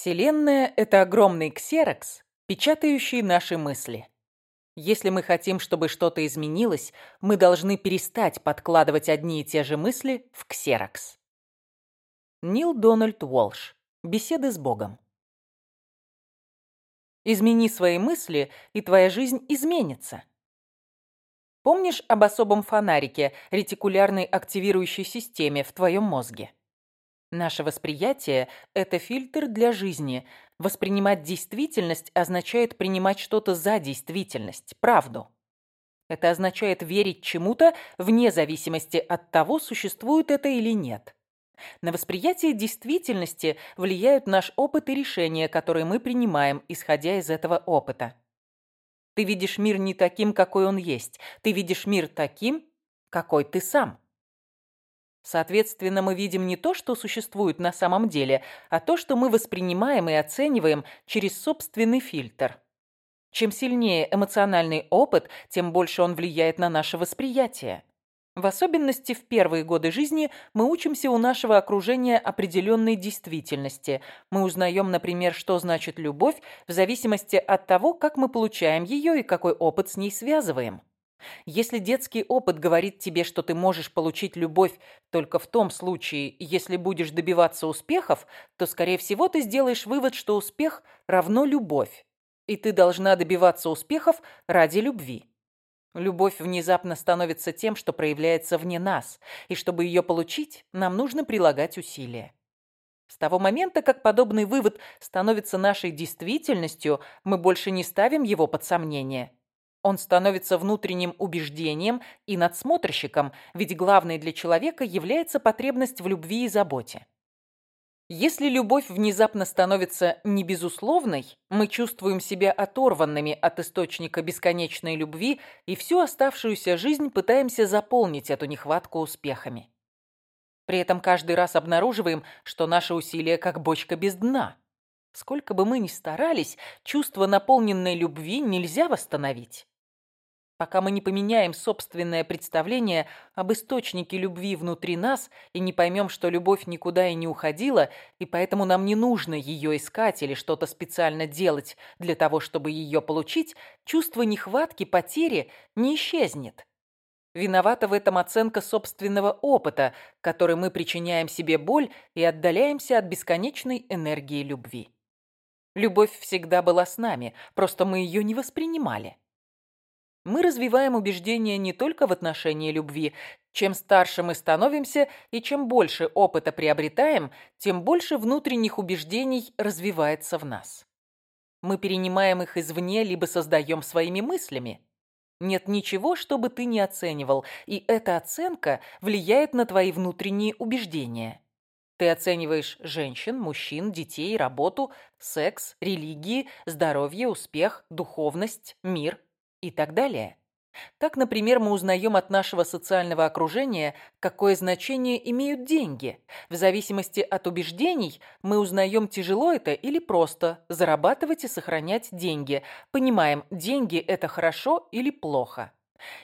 Вселенная — это огромный ксерокс, печатающий наши мысли. Если мы хотим, чтобы что-то изменилось, мы должны перестать подкладывать одни и те же мысли в ксерокс. Нил Дональд Уолш. Беседы с Богом. Измени свои мысли, и твоя жизнь изменится. Помнишь об особом фонарике, ретикулярной активирующей системе в твоем мозге? Наше восприятие – это фильтр для жизни. Воспринимать действительность означает принимать что-то за действительность, правду. Это означает верить чему-то вне зависимости от того, существует это или нет. На восприятие действительности влияют наш опыт и решения, которые мы принимаем, исходя из этого опыта. Ты видишь мир не таким, какой он есть. Ты видишь мир таким, какой ты сам. Соответственно, мы видим не то, что существует на самом деле, а то, что мы воспринимаем и оцениваем через собственный фильтр. Чем сильнее эмоциональный опыт, тем больше он влияет на наше восприятие. В особенности в первые годы жизни мы учимся у нашего окружения определенной действительности. Мы узнаем, например, что значит любовь в зависимости от того, как мы получаем ее и какой опыт с ней связываем. Если детский опыт говорит тебе, что ты можешь получить любовь только в том случае, если будешь добиваться успехов, то, скорее всего, ты сделаешь вывод, что успех равно любовь. И ты должна добиваться успехов ради любви. Любовь внезапно становится тем, что проявляется вне нас, и чтобы ее получить, нам нужно прилагать усилия. С того момента, как подобный вывод становится нашей действительностью, мы больше не ставим его под сомнение – он становится внутренним убеждением и надсмотрщиком, ведь главной для человека является потребность в любви и заботе. Если любовь внезапно становится не безусловной, мы чувствуем себя оторванными от источника бесконечной любви и всю оставшуюся жизнь пытаемся заполнить эту нехватку успехами. При этом каждый раз обнаруживаем, что наши усилия как бочка без дна. Сколько бы мы ни старались, чувство наполненной любви нельзя восстановить пока мы не поменяем собственное представление об источнике любви внутри нас и не поймем, что любовь никуда и не уходила, и поэтому нам не нужно ее искать или что-то специально делать для того, чтобы ее получить, чувство нехватки, потери не исчезнет. Виновата в этом оценка собственного опыта, который мы причиняем себе боль и отдаляемся от бесконечной энергии любви. Любовь всегда была с нами, просто мы ее не воспринимали мы развиваем убеждения не только в отношении любви. Чем старше мы становимся и чем больше опыта приобретаем, тем больше внутренних убеждений развивается в нас. Мы перенимаем их извне, либо создаем своими мыслями. Нет ничего, чтобы ты не оценивал, и эта оценка влияет на твои внутренние убеждения. Ты оцениваешь женщин, мужчин, детей, работу, секс, религии, здоровье, успех, духовность, мир – и так далее. Так, например, мы узнаем от нашего социального окружения, какое значение имеют деньги. В зависимости от убеждений мы узнаем, тяжело это или просто, зарабатывать и сохранять деньги. Понимаем, деньги – это хорошо или плохо.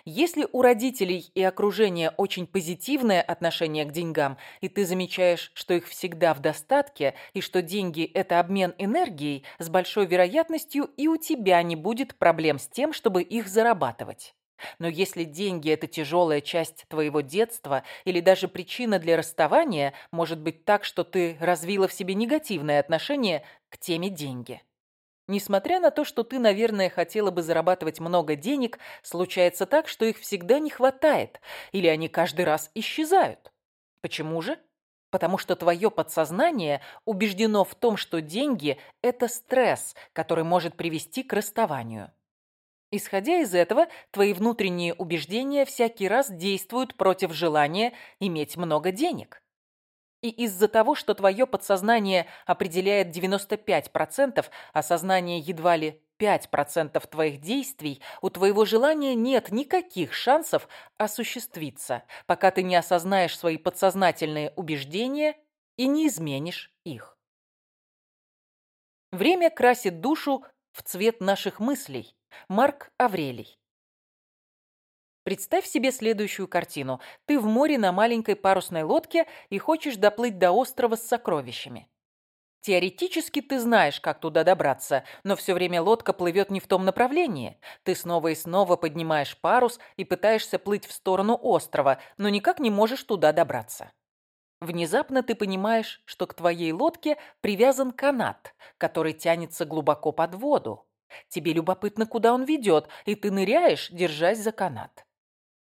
Если у родителей и окружения очень позитивное отношение к деньгам, и ты замечаешь, что их всегда в достатке, и что деньги – это обмен энергией, с большой вероятностью и у тебя не будет проблем с тем, чтобы их зарабатывать. Но если деньги – это тяжелая часть твоего детства или даже причина для расставания, может быть так, что ты развила в себе негативное отношение к теме деньги. Несмотря на то, что ты, наверное, хотела бы зарабатывать много денег, случается так, что их всегда не хватает, или они каждый раз исчезают. Почему же? Потому что твое подсознание убеждено в том, что деньги – это стресс, который может привести к расставанию. Исходя из этого, твои внутренние убеждения всякий раз действуют против желания иметь много денег. И из-за того, что твое подсознание определяет 95%, а сознание едва ли 5% твоих действий, у твоего желания нет никаких шансов осуществиться, пока ты не осознаешь свои подсознательные убеждения и не изменишь их. Время красит душу в цвет наших мыслей. Марк Аврелий Представь себе следующую картину. Ты в море на маленькой парусной лодке и хочешь доплыть до острова с сокровищами. Теоретически ты знаешь, как туда добраться, но все время лодка плывет не в том направлении. Ты снова и снова поднимаешь парус и пытаешься плыть в сторону острова, но никак не можешь туда добраться. Внезапно ты понимаешь, что к твоей лодке привязан канат, который тянется глубоко под воду. Тебе любопытно, куда он ведет, и ты ныряешь, держась за канат.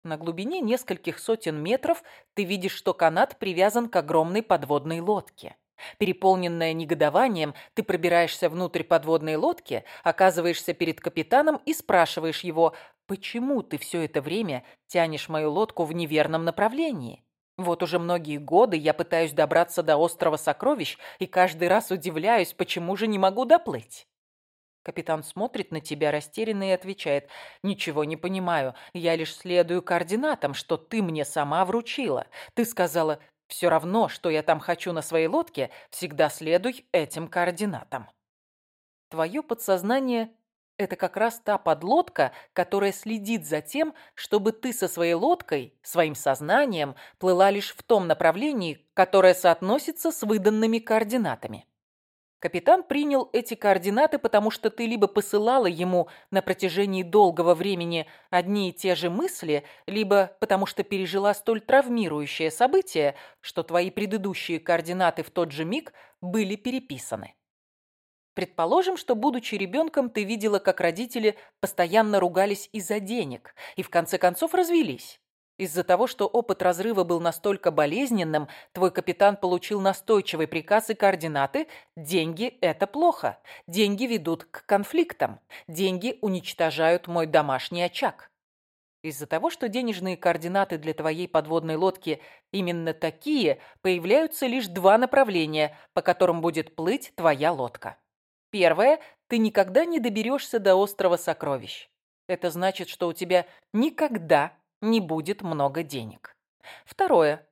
На глубине нескольких сотен метров ты видишь, что канат привязан к огромной подводной лодке. Переполненная негодованием, ты пробираешься внутрь подводной лодки, оказываешься перед капитаном и спрашиваешь его, почему ты все это время тянешь мою лодку в неверном направлении? Вот уже многие годы я пытаюсь добраться до острова Сокровищ и каждый раз удивляюсь, почему же не могу доплыть. Капитан смотрит на тебя растерянно и отвечает. «Ничего не понимаю. Я лишь следую координатам, что ты мне сама вручила. Ты сказала, все равно, что я там хочу на своей лодке, всегда следуй этим координатам». Твое подсознание – это как раз та подлодка, которая следит за тем, чтобы ты со своей лодкой, своим сознанием, плыла лишь в том направлении, которое соотносится с выданными координатами. Капитан принял эти координаты, потому что ты либо посылала ему на протяжении долгого времени одни и те же мысли, либо потому что пережила столь травмирующее событие, что твои предыдущие координаты в тот же миг были переписаны. Предположим, что, будучи ребенком, ты видела, как родители постоянно ругались из-за денег и в конце концов развелись. Из-за того, что опыт разрыва был настолько болезненным, твой капитан получил настойчивый приказ и координаты «Деньги – это плохо. Деньги ведут к конфликтам. Деньги уничтожают мой домашний очаг». Из-за того, что денежные координаты для твоей подводной лодки именно такие, появляются лишь два направления, по которым будет плыть твоя лодка. Первое – ты никогда не доберешься до острова сокровищ. Это значит, что у тебя никогда не будет много денег. Второе.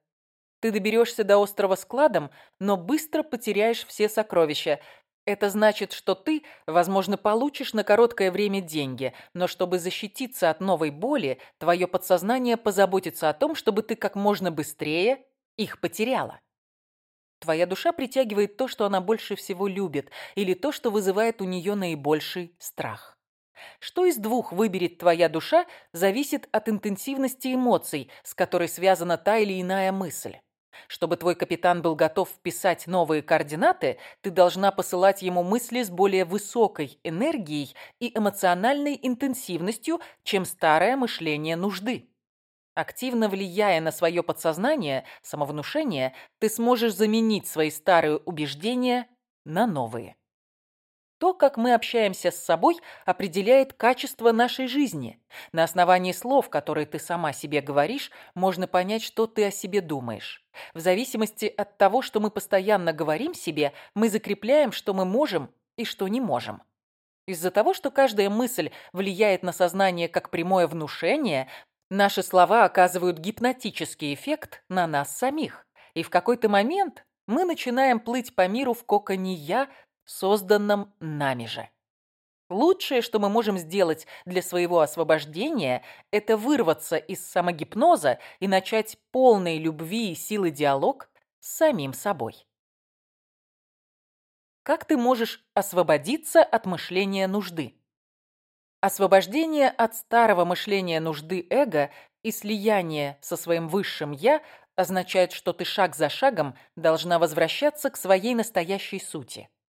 Ты доберешься до острова складом, но быстро потеряешь все сокровища. Это значит, что ты, возможно, получишь на короткое время деньги, но чтобы защититься от новой боли, твое подсознание позаботится о том, чтобы ты как можно быстрее их потеряла. Твоя душа притягивает то, что она больше всего любит, или то, что вызывает у нее наибольший страх. Что из двух выберет твоя душа, зависит от интенсивности эмоций, с которой связана та или иная мысль. Чтобы твой капитан был готов вписать новые координаты, ты должна посылать ему мысли с более высокой энергией и эмоциональной интенсивностью, чем старое мышление нужды. Активно влияя на свое подсознание, самовнушение, ты сможешь заменить свои старые убеждения на новые. То, как мы общаемся с собой, определяет качество нашей жизни. На основании слов, которые ты сама себе говоришь, можно понять, что ты о себе думаешь. В зависимости от того, что мы постоянно говорим себе, мы закрепляем, что мы можем и что не можем. Из-за того, что каждая мысль влияет на сознание как прямое внушение, наши слова оказывают гипнотический эффект на нас самих. И в какой-то момент мы начинаем плыть по миру в коконе «я» созданном нами же. Лучшее, что мы можем сделать для своего освобождения, это вырваться из самогипноза и начать полной любви и силы диалог с самим собой. Как ты можешь освободиться от мышления нужды? Освобождение от старого мышления нужды эго и слияние со своим высшим «я» означает, что ты шаг за шагом должна возвращаться к своей настоящей сути –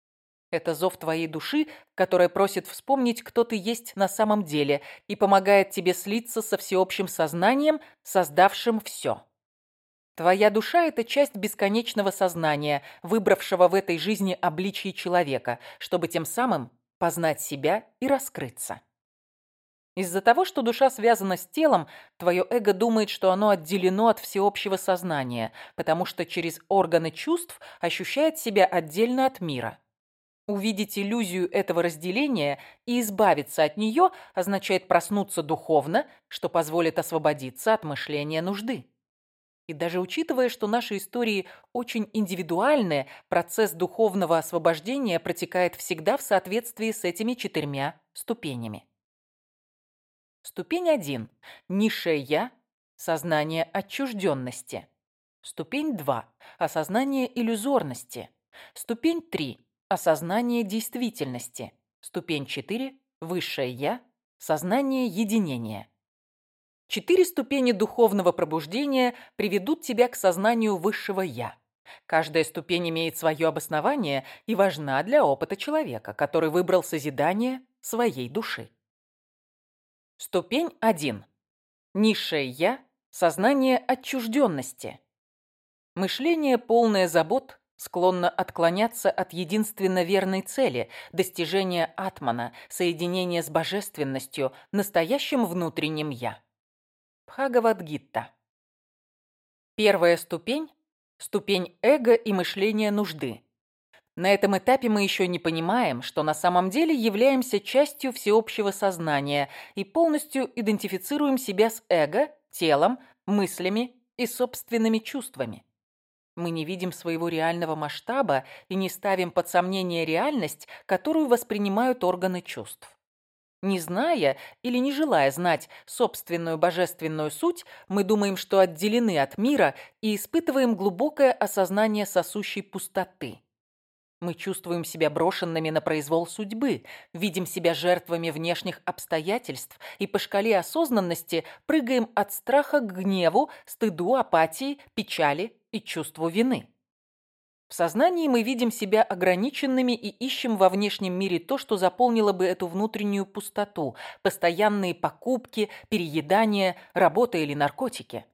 это зов твоей души, которая просит вспомнить, кто ты есть на самом деле, и помогает тебе слиться со всеобщим сознанием, создавшим все. Твоя душа – это часть бесконечного сознания, выбравшего в этой жизни обличие человека, чтобы тем самым познать себя и раскрыться. Из-за того, что душа связана с телом, твое эго думает, что оно отделено от всеобщего сознания, потому что через органы чувств ощущает себя отдельно от мира. Увидеть иллюзию этого разделения и избавиться от нее означает проснуться духовно, что позволит освободиться от мышления нужды. И даже учитывая, что наши истории очень индивидуальны, процесс духовного освобождения протекает всегда в соответствии с этими четырьмя ступенями. Ступень 1. Низшее «я» – сознание отчужденности. Ступень 2. Осознание иллюзорности. Ступень 3. Осознание действительности. Ступень 4. Высшее Я. Сознание единения. Четыре ступени духовного пробуждения приведут тебя к сознанию высшего «я». Каждая ступень имеет свое обоснование и важна для опыта человека, который выбрал созидание своей души. Ступень 1. Низшее «я» – сознание отчужденности. Мышление, полное забот, склонна отклоняться от единственно верной цели – достижения атмана, соединения с божественностью, настоящим внутренним «я». Бхагавадгитта. Первая ступень – ступень эго и мышления нужды. На этом этапе мы еще не понимаем, что на самом деле являемся частью всеобщего сознания и полностью идентифицируем себя с эго, телом, мыслями и собственными чувствами. Мы не видим своего реального масштаба и не ставим под сомнение реальность, которую воспринимают органы чувств. Не зная или не желая знать собственную божественную суть, мы думаем, что отделены от мира и испытываем глубокое осознание сосущей пустоты. Мы чувствуем себя брошенными на произвол судьбы, видим себя жертвами внешних обстоятельств и по шкале осознанности прыгаем от страха к гневу, стыду, апатии, печали, и чувству вины. В сознании мы видим себя ограниченными и ищем во внешнем мире то, что заполнило бы эту внутреннюю пустоту – постоянные покупки, переедания, работа или наркотики.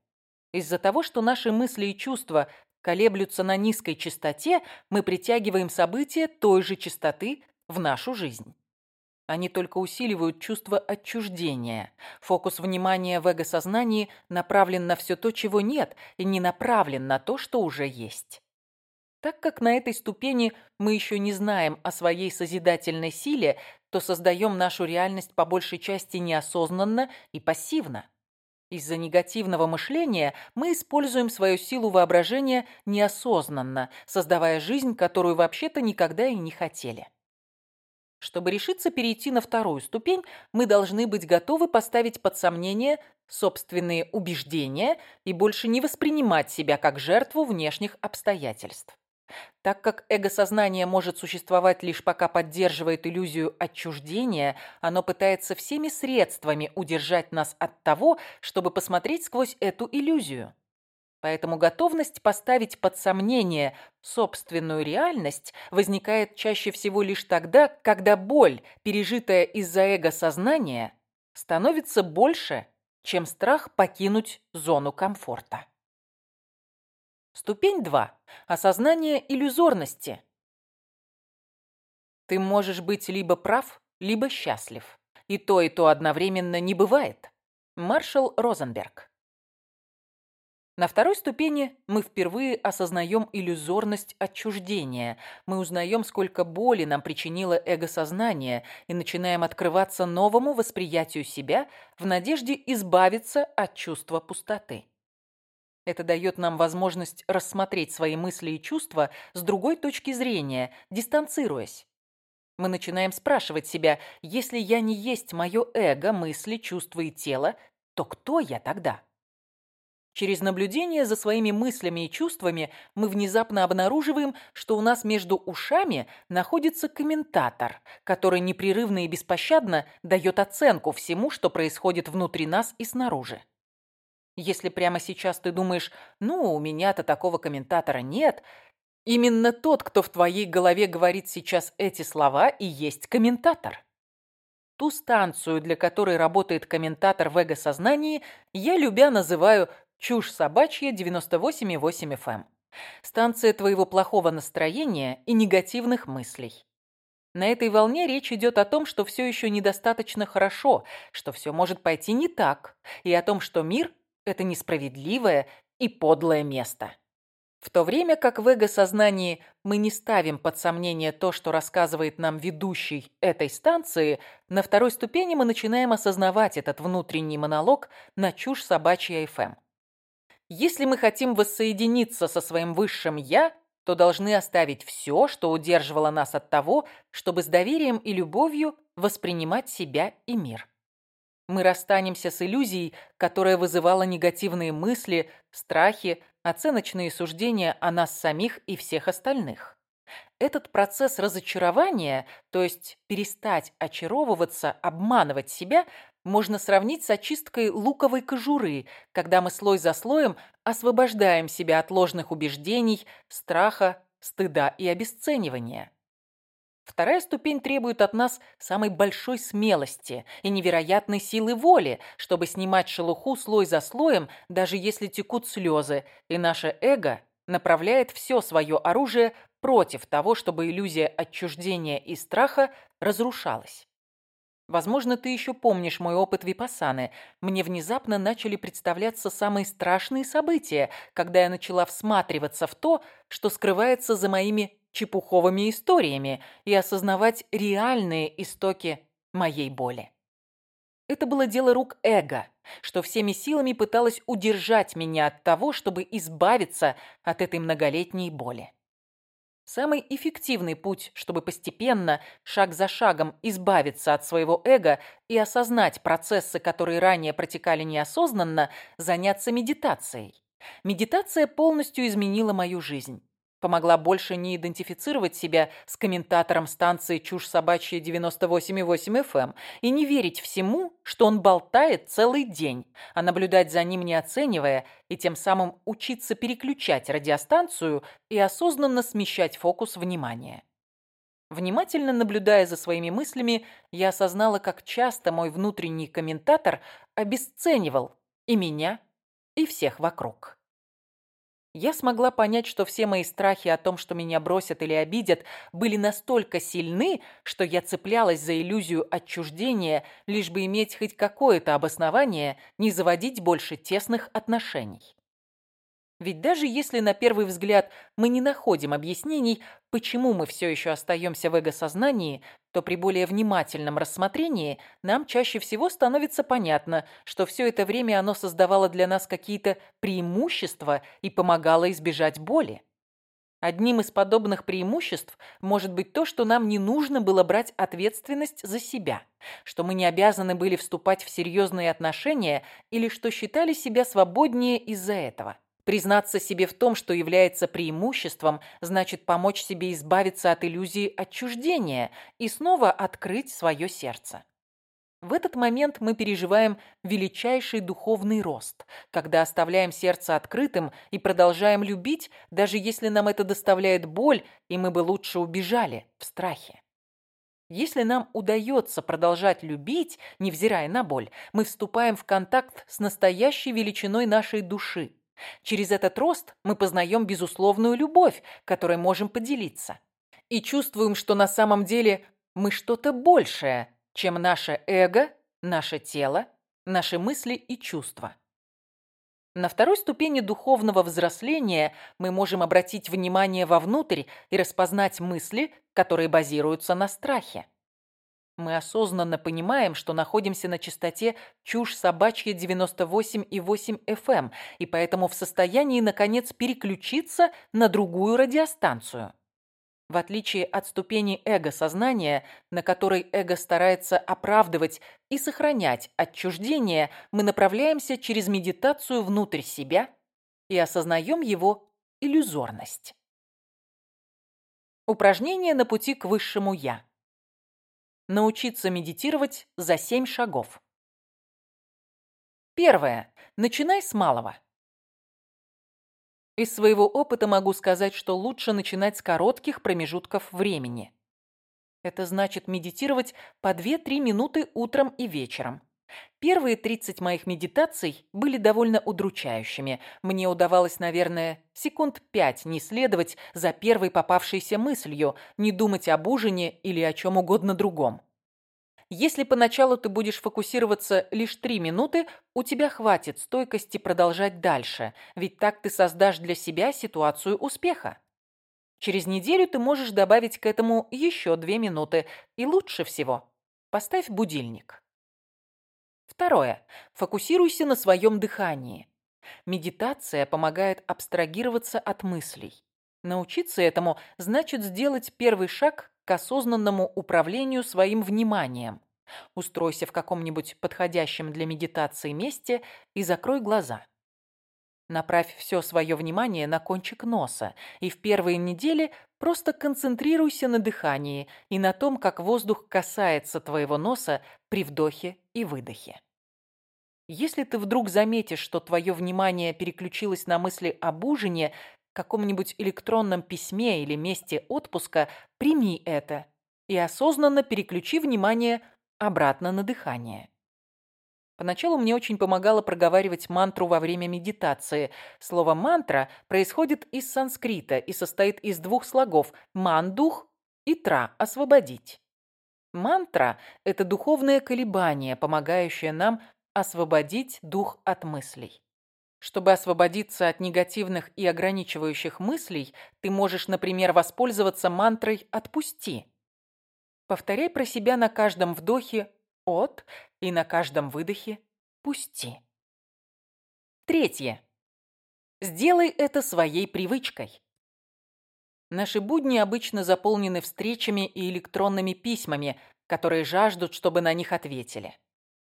Из-за того, что наши мысли и чувства колеблются на низкой частоте, мы притягиваем события той же частоты в нашу жизнь. Они только усиливают чувство отчуждения. Фокус внимания в эго-сознании направлен на все то, чего нет, и не направлен на то, что уже есть. Так как на этой ступени мы еще не знаем о своей созидательной силе, то создаем нашу реальность по большей части неосознанно и пассивно. Из-за негативного мышления мы используем свою силу воображения неосознанно, создавая жизнь, которую вообще-то никогда и не хотели. Чтобы решиться перейти на вторую ступень, мы должны быть готовы поставить под сомнение собственные убеждения и больше не воспринимать себя как жертву внешних обстоятельств. Так как эго-сознание может существовать лишь пока поддерживает иллюзию отчуждения, оно пытается всеми средствами удержать нас от того, чтобы посмотреть сквозь эту иллюзию. Поэтому готовность поставить под сомнение собственную реальность возникает чаще всего лишь тогда, когда боль, пережитая из-за эго-сознания, становится больше, чем страх покинуть зону комфорта. Ступень 2. Осознание иллюзорности. Ты можешь быть либо прав, либо счастлив. И то, и то одновременно не бывает. Маршал Розенберг. На второй ступени мы впервые осознаем иллюзорность отчуждения. Мы узнаем, сколько боли нам причинило эго-сознание и начинаем открываться новому восприятию себя в надежде избавиться от чувства пустоты. Это дает нам возможность рассмотреть свои мысли и чувства с другой точки зрения, дистанцируясь. Мы начинаем спрашивать себя, если я не есть мое эго, мысли, чувства и тело, то кто я тогда? Через наблюдение за своими мыслями и чувствами мы внезапно обнаруживаем, что у нас между ушами находится комментатор, который непрерывно и беспощадно дает оценку всему, что происходит внутри нас и снаружи. Если прямо сейчас ты думаешь, ну, у меня-то такого комментатора нет, именно тот, кто в твоей голове говорит сейчас эти слова, и есть комментатор. Ту станцию, для которой работает комментатор в эго-сознании, я любя называю Чушь собачья 98,8 FM. Эм. Станция твоего плохого настроения и негативных мыслей. На этой волне речь идет о том, что все еще недостаточно хорошо, что все может пойти не так, и о том, что мир – это несправедливое и подлое место. В то время как в эго-сознании мы не ставим под сомнение то, что рассказывает нам ведущий этой станции, на второй ступени мы начинаем осознавать этот внутренний монолог на чушь собачья FM. Если мы хотим воссоединиться со своим высшим «я», то должны оставить все, что удерживало нас от того, чтобы с доверием и любовью воспринимать себя и мир. Мы расстанемся с иллюзией, которая вызывала негативные мысли, страхи, оценочные суждения о нас самих и всех остальных. Этот процесс разочарования, то есть перестать очаровываться, обманывать себя, можно сравнить с очисткой луковой кожуры, когда мы слой за слоем освобождаем себя от ложных убеждений, страха, стыда и обесценивания. Вторая ступень требует от нас самой большой смелости и невероятной силы воли, чтобы снимать шелуху слой за слоем, даже если текут слезы, и наше эго направляет все свое оружие против того, чтобы иллюзия отчуждения и страха разрушалась. Возможно, ты еще помнишь мой опыт випасаны. Мне внезапно начали представляться самые страшные события, когда я начала всматриваться в то, что скрывается за моими чепуховыми историями, и осознавать реальные истоки моей боли. Это было дело рук эго, что всеми силами пыталось удержать меня от того, чтобы избавиться от этой многолетней боли. Самый эффективный путь, чтобы постепенно, шаг за шагом, избавиться от своего эго и осознать процессы, которые ранее протекали неосознанно, заняться медитацией. Медитация полностью изменила мою жизнь помогла больше не идентифицировать себя с комментатором станции «Чушь собачья 98,8 FM» эм и не верить всему, что он болтает целый день, а наблюдать за ним не оценивая и тем самым учиться переключать радиостанцию и осознанно смещать фокус внимания. Внимательно наблюдая за своими мыслями, я осознала, как часто мой внутренний комментатор обесценивал и меня, и всех вокруг. Я смогла понять, что все мои страхи о том, что меня бросят или обидят, были настолько сильны, что я цеплялась за иллюзию отчуждения, лишь бы иметь хоть какое-то обоснование не заводить больше тесных отношений. Ведь даже если на первый взгляд мы не находим объяснений, почему мы все еще остаемся в эго-сознании, то при более внимательном рассмотрении нам чаще всего становится понятно, что все это время оно создавало для нас какие-то преимущества и помогало избежать боли. Одним из подобных преимуществ может быть то, что нам не нужно было брать ответственность за себя, что мы не обязаны были вступать в серьезные отношения или что считали себя свободнее из-за этого. Признаться себе в том, что является преимуществом, значит помочь себе избавиться от иллюзии отчуждения и снова открыть свое сердце. В этот момент мы переживаем величайший духовный рост, когда оставляем сердце открытым и продолжаем любить, даже если нам это доставляет боль, и мы бы лучше убежали в страхе. Если нам удается продолжать любить, невзирая на боль, мы вступаем в контакт с настоящей величиной нашей души, Через этот рост мы познаем безусловную любовь, которой можем поделиться. И чувствуем, что на самом деле мы что-то большее, чем наше эго, наше тело, наши мысли и чувства. На второй ступени духовного взросления мы можем обратить внимание вовнутрь и распознать мысли, которые базируются на страхе. Мы осознанно понимаем, что находимся на частоте чушь собачья 98,8 FM, эм», и поэтому в состоянии, наконец, переключиться на другую радиостанцию. В отличие от ступени эго-сознания, на которой эго старается оправдывать и сохранять отчуждение, мы направляемся через медитацию внутрь себя и осознаем его иллюзорность. Упражнение на пути к высшему «я». Научиться медитировать за семь шагов. Первое. Начинай с малого. Из своего опыта могу сказать, что лучше начинать с коротких промежутков времени. Это значит медитировать по 2-3 минуты утром и вечером. Первые 30 моих медитаций были довольно удручающими. Мне удавалось, наверное, секунд пять не следовать за первой попавшейся мыслью, не думать об ужине или о чем угодно другом. Если поначалу ты будешь фокусироваться лишь три минуты, у тебя хватит стойкости продолжать дальше, ведь так ты создашь для себя ситуацию успеха. Через неделю ты можешь добавить к этому еще две минуты, и лучше всего поставь будильник. Второе. Фокусируйся на своем дыхании. Медитация помогает абстрагироваться от мыслей. Научиться этому значит сделать первый шаг к осознанному управлению своим вниманием. Устройся в каком-нибудь подходящем для медитации месте и закрой глаза. Направь все свое внимание на кончик носа, и в первые недели просто концентрируйся на дыхании и на том, как воздух касается твоего носа при вдохе и выдохе. Если ты вдруг заметишь, что твое внимание переключилось на мысли об ужине, каком-нибудь электронном письме или месте отпуска, прими это и осознанно переключи внимание обратно на дыхание. Поначалу мне очень помогало проговаривать мантру во время медитации. Слово «мантра» происходит из санскрита и состоит из двух слогов «мандух» и «тра» – «освободить». Мантра – это духовное колебание, помогающее нам освободить дух от мыслей. Чтобы освободиться от негативных и ограничивающих мыслей, ты можешь, например, воспользоваться мантрой «отпусти». Повторяй про себя на каждом вдохе «от» и на каждом выдохе «пусти». Третье. Сделай это своей привычкой. Наши будни обычно заполнены встречами и электронными письмами, которые жаждут, чтобы на них ответили.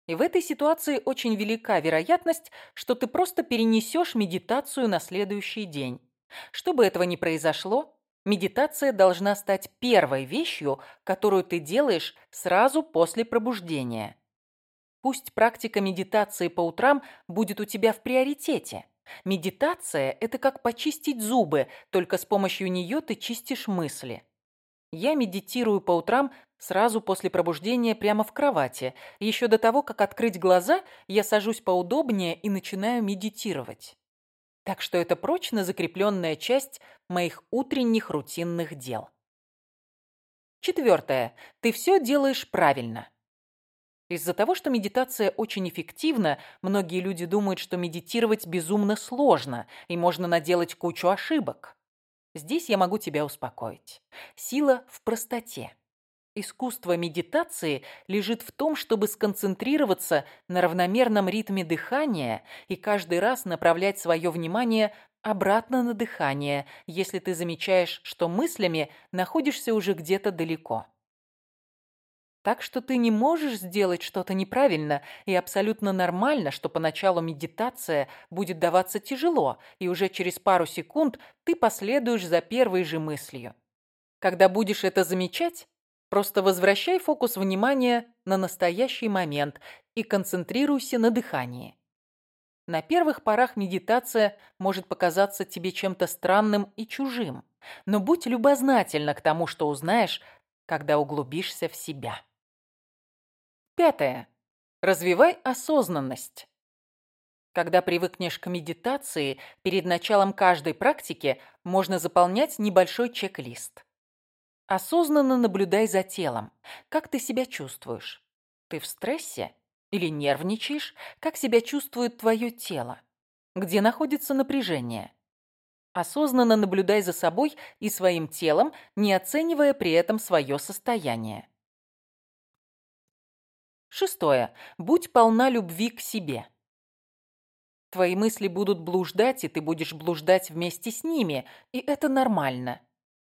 И в этой ситуации очень велика вероятность, что ты просто перенесешь медитацию на следующий день. Чтобы этого не произошло, медитация должна стать первой вещью, которую ты делаешь сразу после пробуждения. Пусть практика медитации по утрам будет у тебя в приоритете. Медитация – это как почистить зубы, только с помощью нее ты чистишь мысли. Я медитирую по утрам Сразу после пробуждения прямо в кровати. Еще до того, как открыть глаза, я сажусь поудобнее и начинаю медитировать. Так что это прочно закрепленная часть моих утренних рутинных дел. Четвертое. Ты все делаешь правильно. Из-за того, что медитация очень эффективна, многие люди думают, что медитировать безумно сложно и можно наделать кучу ошибок. Здесь я могу тебя успокоить. Сила в простоте. Искусство медитации лежит в том, чтобы сконцентрироваться на равномерном ритме дыхания и каждый раз направлять свое внимание обратно на дыхание, если ты замечаешь, что мыслями находишься уже где-то далеко. Так что ты не можешь сделать что-то неправильно, и абсолютно нормально, что поначалу медитация будет даваться тяжело, и уже через пару секунд ты последуешь за первой же мыслью. Когда будешь это замечать, Просто возвращай фокус внимания на настоящий момент и концентрируйся на дыхании. На первых порах медитация может показаться тебе чем-то странным и чужим, но будь любознательна к тому, что узнаешь, когда углубишься в себя. Пятое. Развивай осознанность. Когда привыкнешь к медитации, перед началом каждой практики можно заполнять небольшой чек-лист. Осознанно наблюдай за телом. Как ты себя чувствуешь? Ты в стрессе? Или нервничаешь? Как себя чувствует твое тело? Где находится напряжение? Осознанно наблюдай за собой и своим телом, не оценивая при этом свое состояние. Шестое. Будь полна любви к себе. Твои мысли будут блуждать, и ты будешь блуждать вместе с ними, и это нормально.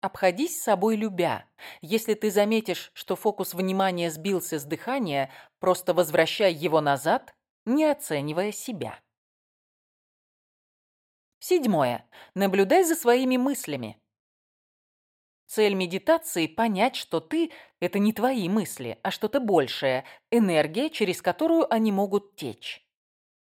Обходись собой любя. Если ты заметишь, что фокус внимания сбился с дыхания, просто возвращай его назад, не оценивая себя. Седьмое. Наблюдай за своими мыслями. Цель медитации – понять, что ты – это не твои мысли, а что-то большее, энергия, через которую они могут течь.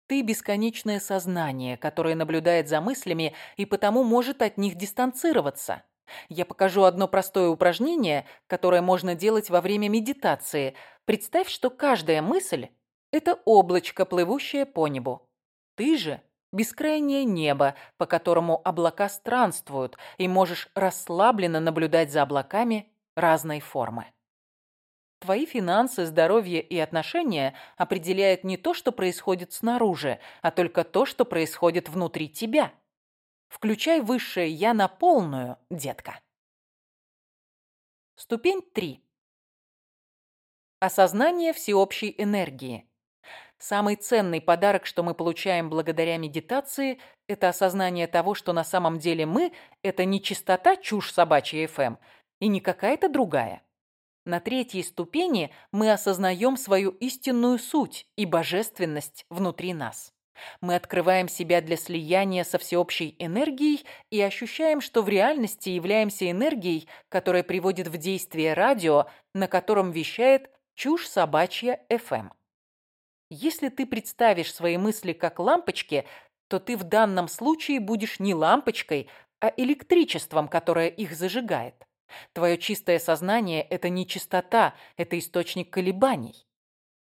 Ты – бесконечное сознание, которое наблюдает за мыслями и потому может от них дистанцироваться. Я покажу одно простое упражнение, которое можно делать во время медитации. Представь, что каждая мысль – это облачко, плывущее по небу. Ты же – бескрайнее небо, по которому облака странствуют, и можешь расслабленно наблюдать за облаками разной формы. Твои финансы, здоровье и отношения определяют не то, что происходит снаружи, а только то, что происходит внутри тебя – Включай высшее «я» на полную, детка. Ступень 3. Осознание всеобщей энергии. Самый ценный подарок, что мы получаем благодаря медитации, это осознание того, что на самом деле мы – это не чистота чушь собачья ФМ и не какая-то другая. На третьей ступени мы осознаем свою истинную суть и божественность внутри нас. Мы открываем себя для слияния со всеобщей энергией и ощущаем, что в реальности являемся энергией, которая приводит в действие радио, на котором вещает чушь собачья FM. Если ты представишь свои мысли как лампочки, то ты в данном случае будешь не лампочкой, а электричеством, которое их зажигает. Твое чистое сознание – это не чистота, это источник колебаний.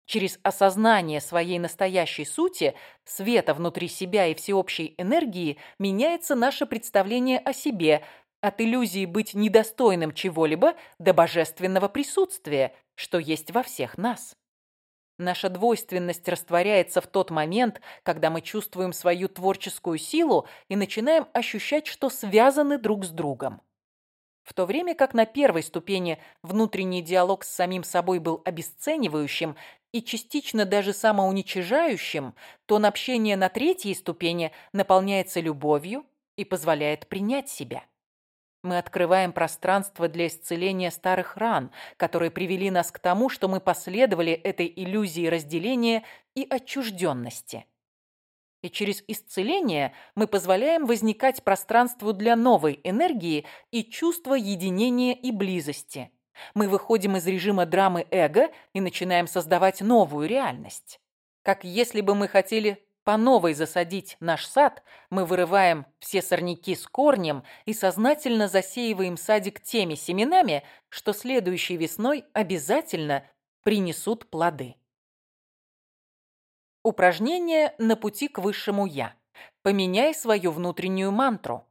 Через осознание своей настоящей сути, света внутри себя и всеобщей энергии меняется наше представление о себе, от иллюзии быть недостойным чего-либо до божественного присутствия, что есть во всех нас. Наша двойственность растворяется в тот момент, когда мы чувствуем свою творческую силу и начинаем ощущать, что связаны друг с другом. В то время как на первой ступени внутренний диалог с самим собой был обесценивающим, и частично даже самоуничижающим, тон общения на третьей ступени наполняется любовью и позволяет принять себя. Мы открываем пространство для исцеления старых ран, которые привели нас к тому, что мы последовали этой иллюзии разделения и отчужденности. И через исцеление мы позволяем возникать пространству для новой энергии и чувства единения и близости – мы выходим из режима драмы эго и начинаем создавать новую реальность. Как если бы мы хотели по новой засадить наш сад, мы вырываем все сорняки с корнем и сознательно засеиваем садик теми семенами, что следующей весной обязательно принесут плоды. Упражнение на пути к высшему «Я». Поменяй свою внутреннюю мантру.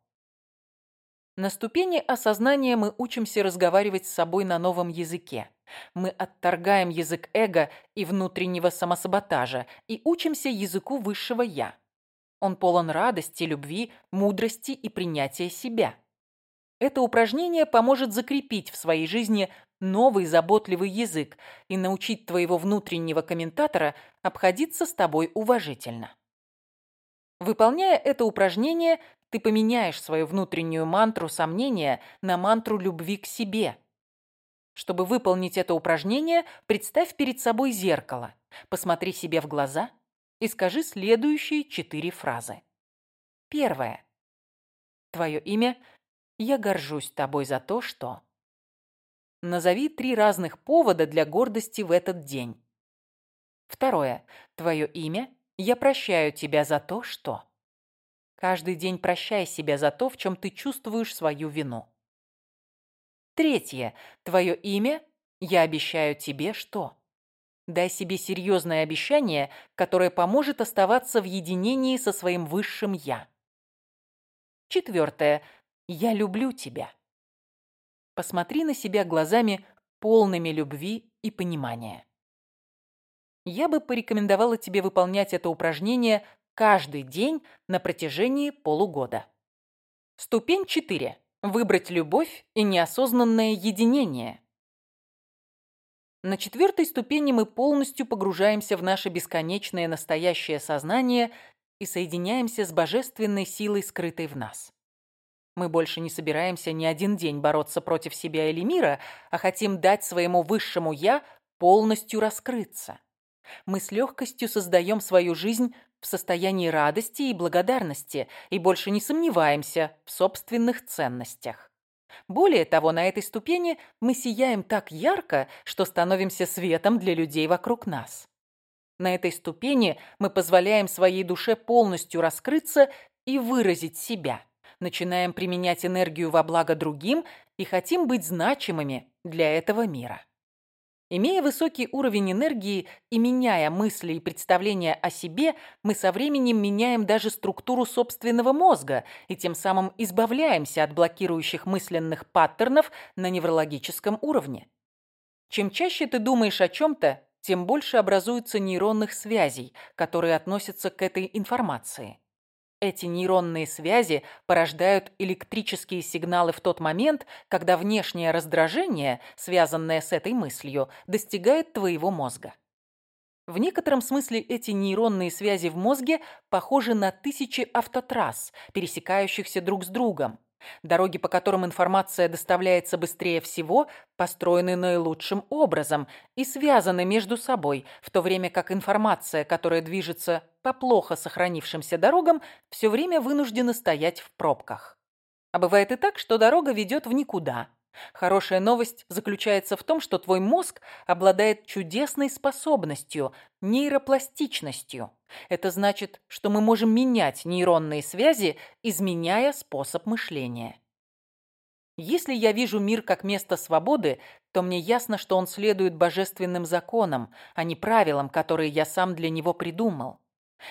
На ступени осознания мы учимся разговаривать с собой на новом языке. Мы отторгаем язык эго и внутреннего самосаботажа и учимся языку высшего «я». Он полон радости, любви, мудрости и принятия себя. Это упражнение поможет закрепить в своей жизни новый заботливый язык и научить твоего внутреннего комментатора обходиться с тобой уважительно. Выполняя это упражнение, ты поменяешь свою внутреннюю мантру сомнения на мантру любви к себе. Чтобы выполнить это упражнение, представь перед собой зеркало, посмотри себе в глаза и скажи следующие четыре фразы. Первое. Твое имя «Я горжусь тобой за то, что...» Назови три разных повода для гордости в этот день. Второе. Твое имя – я прощаю тебя за то, что... Каждый день прощай себя за то, в чем ты чувствуешь свою вину. Третье. Твое имя «Я обещаю тебе что». Дай себе серьезное обещание, которое поможет оставаться в единении со своим высшим «Я». Четвертое. «Я люблю тебя». Посмотри на себя глазами, полными любви и понимания я бы порекомендовала тебе выполнять это упражнение каждый день на протяжении полугода. Ступень 4. Выбрать любовь и неосознанное единение. На четвертой ступени мы полностью погружаемся в наше бесконечное настоящее сознание и соединяемся с божественной силой, скрытой в нас. Мы больше не собираемся ни один день бороться против себя или мира, а хотим дать своему высшему «я» полностью раскрыться. Мы с легкостью создаем свою жизнь в состоянии радости и благодарности и больше не сомневаемся в собственных ценностях. Более того, на этой ступени мы сияем так ярко, что становимся светом для людей вокруг нас. На этой ступени мы позволяем своей душе полностью раскрыться и выразить себя. Начинаем применять энергию во благо другим и хотим быть значимыми для этого мира. Имея высокий уровень энергии и меняя мысли и представления о себе, мы со временем меняем даже структуру собственного мозга и тем самым избавляемся от блокирующих мысленных паттернов на неврологическом уровне. Чем чаще ты думаешь о чем-то, тем больше образуется нейронных связей, которые относятся к этой информации. Эти нейронные связи порождают электрические сигналы в тот момент, когда внешнее раздражение, связанное с этой мыслью, достигает твоего мозга. В некотором смысле эти нейронные связи в мозге похожи на тысячи автотрасс, пересекающихся друг с другом. Дороги, по которым информация доставляется быстрее всего, построены наилучшим образом и связаны между собой, в то время как информация, которая движется по плохо сохранившимся дорогам, все время вынуждена стоять в пробках. А бывает и так, что дорога ведет в никуда – Хорошая новость заключается в том, что твой мозг обладает чудесной способностью – нейропластичностью. Это значит, что мы можем менять нейронные связи, изменяя способ мышления. Если я вижу мир как место свободы, то мне ясно, что он следует божественным законам, а не правилам, которые я сам для него придумал.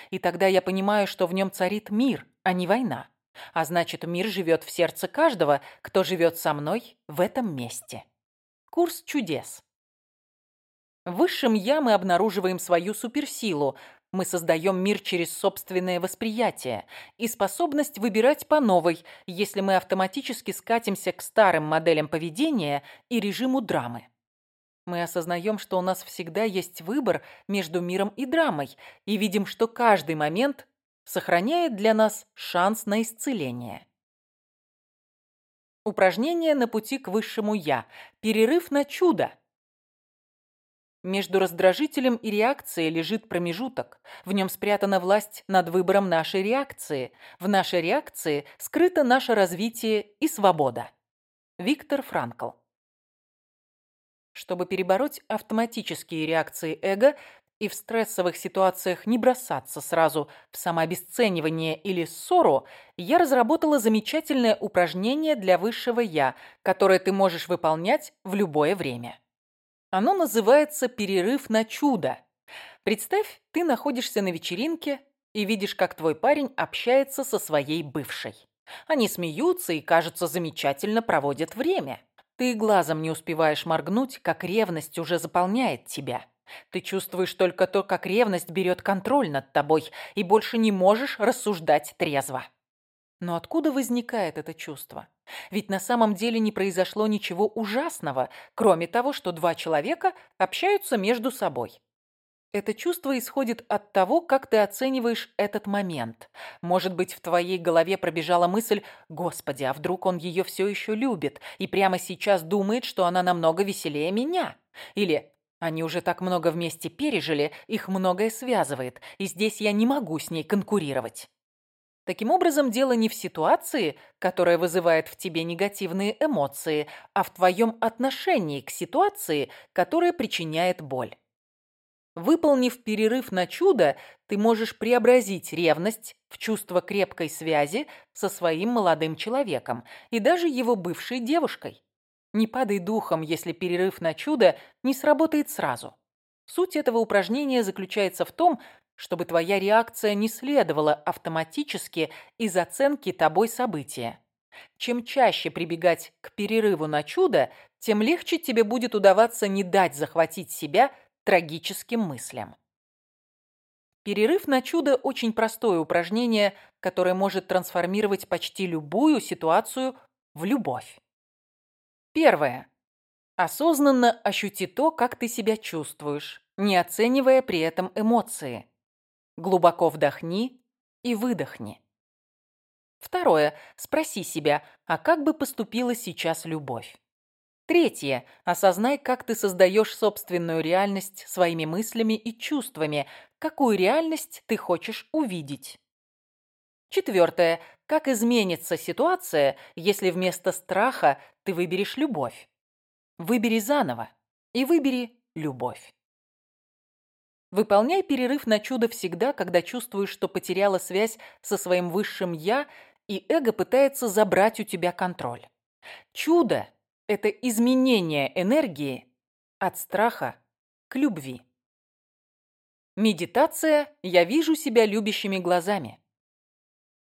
И тогда я понимаю, что в нем царит мир, а не война. А значит, мир живет в сердце каждого, кто живет со мной в этом месте. Курс чудес. В высшем «я» мы обнаруживаем свою суперсилу. Мы создаем мир через собственное восприятие и способность выбирать по новой, если мы автоматически скатимся к старым моделям поведения и режиму драмы. Мы осознаем, что у нас всегда есть выбор между миром и драмой, и видим, что каждый момент сохраняет для нас шанс на исцеление. Упражнение на пути к высшему «я». Перерыв на чудо. Между раздражителем и реакцией лежит промежуток. В нем спрятана власть над выбором нашей реакции. В нашей реакции скрыто наше развитие и свобода. Виктор Франкл. Чтобы перебороть автоматические реакции эго, и в стрессовых ситуациях не бросаться сразу в самообесценивание или ссору, я разработала замечательное упражнение для высшего «я», которое ты можешь выполнять в любое время. Оно называется «Перерыв на чудо». Представь, ты находишься на вечеринке и видишь, как твой парень общается со своей бывшей. Они смеются и, кажется, замечательно проводят время. Ты глазом не успеваешь моргнуть, как ревность уже заполняет тебя – ты чувствуешь только то, как ревность берет контроль над тобой и больше не можешь рассуждать трезво. Но откуда возникает это чувство? Ведь на самом деле не произошло ничего ужасного, кроме того, что два человека общаются между собой. Это чувство исходит от того, как ты оцениваешь этот момент. Может быть, в твоей голове пробежала мысль «Господи, а вдруг он ее все еще любит и прямо сейчас думает, что она намного веселее меня?» Или они уже так много вместе пережили, их многое связывает, и здесь я не могу с ней конкурировать. Таким образом, дело не в ситуации, которая вызывает в тебе негативные эмоции, а в твоем отношении к ситуации, которая причиняет боль. Выполнив перерыв на чудо, ты можешь преобразить ревность в чувство крепкой связи со своим молодым человеком и даже его бывшей девушкой. Не падай духом, если перерыв на чудо не сработает сразу. Суть этого упражнения заключается в том, чтобы твоя реакция не следовала автоматически из оценки тобой события. Чем чаще прибегать к перерыву на чудо, тем легче тебе будет удаваться не дать захватить себя трагическим мыслям. Перерыв на чудо – очень простое упражнение, которое может трансформировать почти любую ситуацию в любовь. Первое. Осознанно ощути то, как ты себя чувствуешь, не оценивая при этом эмоции. Глубоко вдохни и выдохни. Второе. Спроси себя, а как бы поступила сейчас любовь? Третье. Осознай, как ты создаешь собственную реальность своими мыслями и чувствами, какую реальность ты хочешь увидеть. Четвертое. Как изменится ситуация, если вместо страха ты выберешь любовь. Выбери заново и выбери любовь. Выполняй перерыв на чудо всегда, когда чувствуешь, что потеряла связь со своим высшим «я», и эго пытается забрать у тебя контроль. Чудо – это изменение энергии от страха к любви. Медитация «Я вижу себя любящими глазами».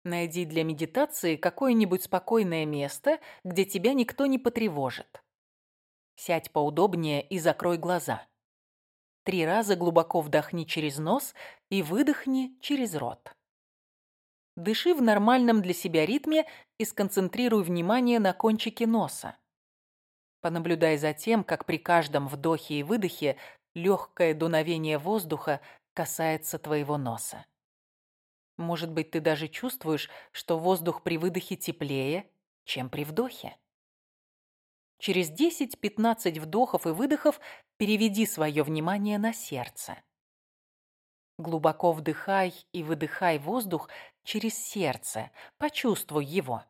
Найди для медитации какое-нибудь спокойное место, где тебя никто не потревожит. Сядь поудобнее и закрой глаза. Три раза глубоко вдохни через нос и выдохни через рот. Дыши в нормальном для себя ритме и сконцентрируй внимание на кончике носа. Понаблюдай за тем, как при каждом вдохе и выдохе легкое дуновение воздуха касается твоего носа. Может быть, ты даже чувствуешь, что воздух при выдохе теплее, чем при вдохе. Через 10-15 вдохов и выдохов переведи свое внимание на сердце. Глубоко вдыхай и выдыхай воздух через сердце, почувствуй его.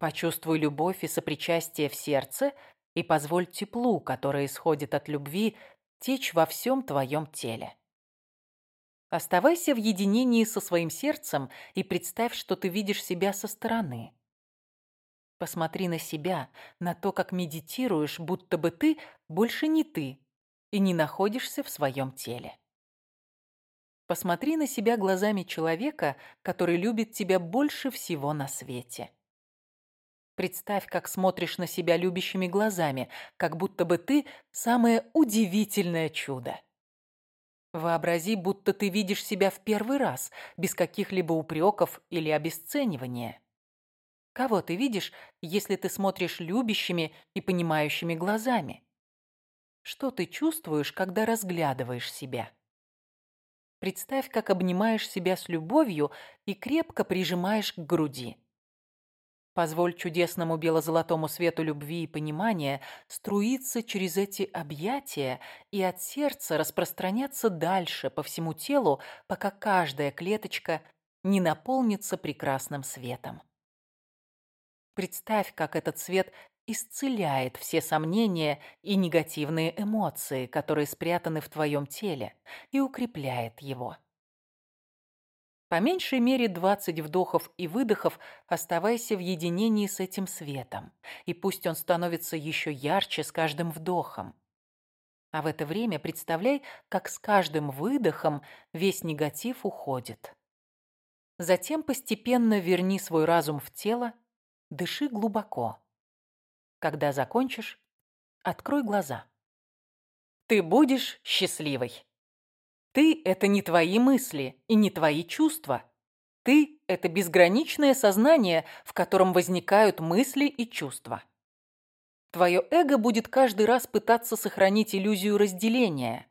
Почувствуй любовь и сопричастие в сердце и позволь теплу, которое исходит от любви, течь во всем твоем теле. Оставайся в единении со своим сердцем и представь, что ты видишь себя со стороны. Посмотри на себя, на то, как медитируешь, будто бы ты больше не ты и не находишься в своем теле. Посмотри на себя глазами человека, который любит тебя больше всего на свете. Представь, как смотришь на себя любящими глазами, как будто бы ты самое удивительное чудо. Вообрази, будто ты видишь себя в первый раз, без каких-либо упреков или обесценивания. Кого ты видишь, если ты смотришь любящими и понимающими глазами? Что ты чувствуешь, когда разглядываешь себя? Представь, как обнимаешь себя с любовью и крепко прижимаешь к груди. Позволь чудесному бело-золотому свету любви и понимания струиться через эти объятия и от сердца распространяться дальше по всему телу, пока каждая клеточка не наполнится прекрасным светом. Представь, как этот свет исцеляет все сомнения и негативные эмоции, которые спрятаны в твоем теле, и укрепляет его. По меньшей мере 20 вдохов и выдохов оставайся в единении с этим светом. И пусть он становится еще ярче с каждым вдохом. А в это время представляй, как с каждым выдохом весь негатив уходит. Затем постепенно верни свой разум в тело, дыши глубоко. Когда закончишь, открой глаза. Ты будешь счастливой. Ты – это не твои мысли и не твои чувства. Ты – это безграничное сознание, в котором возникают мысли и чувства. Твое эго будет каждый раз пытаться сохранить иллюзию разделения.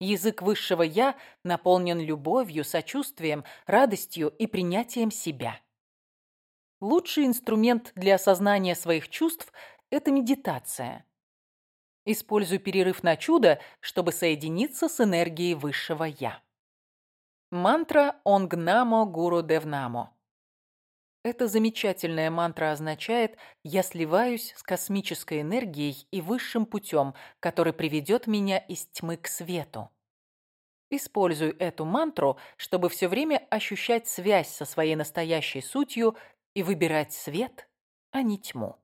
Язык высшего «я» наполнен любовью, сочувствием, радостью и принятием себя. Лучший инструмент для осознания своих чувств – это медитация – Использую перерыв на чудо, чтобы соединиться с энергией высшего «Я». Мантра «Онгнамо Гуру Девнамо». Эта замечательная мантра означает «я сливаюсь с космической энергией и высшим путем, который приведет меня из тьмы к свету». Использую эту мантру, чтобы все время ощущать связь со своей настоящей сутью и выбирать свет, а не тьму.